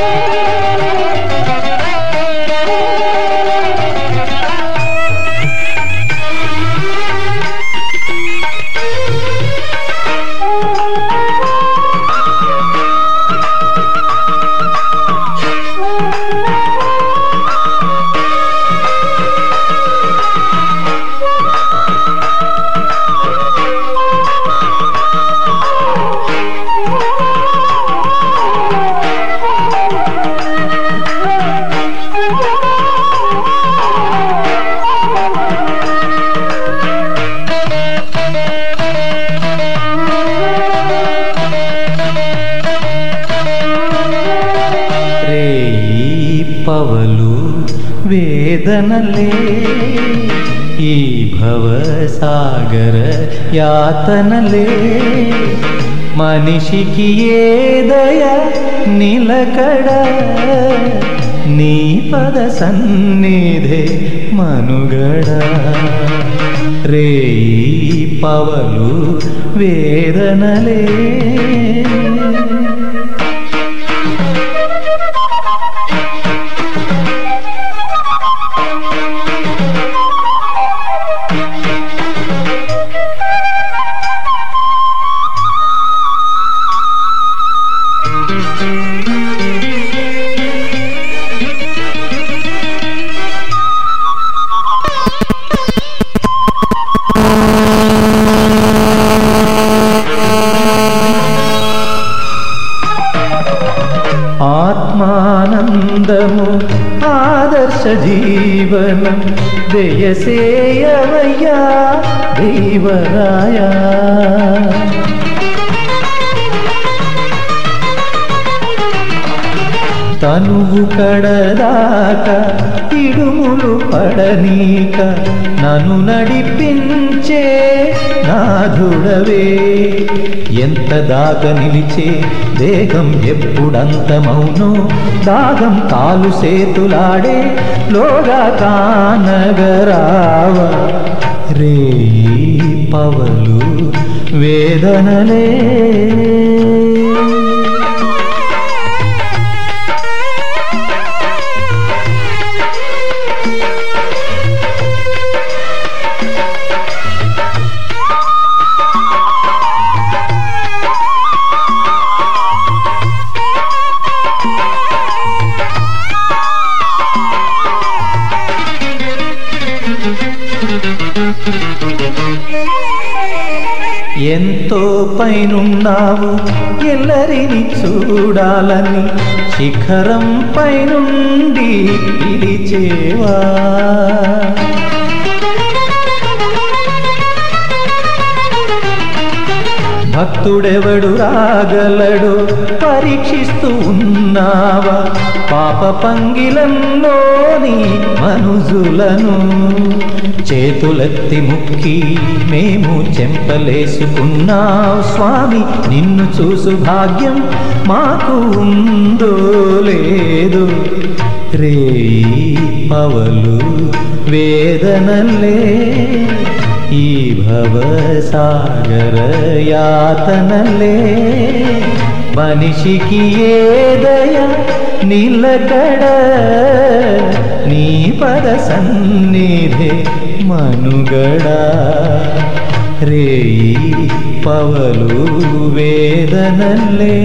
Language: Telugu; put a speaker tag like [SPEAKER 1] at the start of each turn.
[SPEAKER 1] రేయి పవలు వేదనలే. ఈ భవసాగర యాతనలే. మనిషికి ఏ దయ నిలకడ. నీ పద సన్నిధే మనుగడ. రేయి పవలు వేదనలే. ఆనందము ఆదర్శ జీవనం. దయసేయవయ్యా దైవరాయా. తనువు కడదాక ఇడుములు పడనీక నన్ను నడిపించే నాధుడవే ఎంత దాగ నిలిచే దేహం ఎప్పుడంతమౌనో దాగం కాలు సేతులాడే లోగా కానగరావ రే పవలు వేదనలే. ఎంతో పైనున్నావు ఎల్లరిని చూడాలని శిఖరం పైనుండి పిలిచేవా? భక్తుడెవడు రాగలడు? పరీక్షిస్తూ ఉన్నావా? పాప పంగిలంలోని మనుజులను. చేతులెత్తి ముక్కి మేము చెంపలేసుకున్నావు స్వామి. నిన్ను చూసు భాగ్యం మాకు ఉందో లేదు. రే పవలు వేదనలే. ఈ భవసాగర యాతనలే మనిషికి ఏదయ నిలకడ నీ పద సన్నిధే మనుగడ రేయి పవలు వేదనలే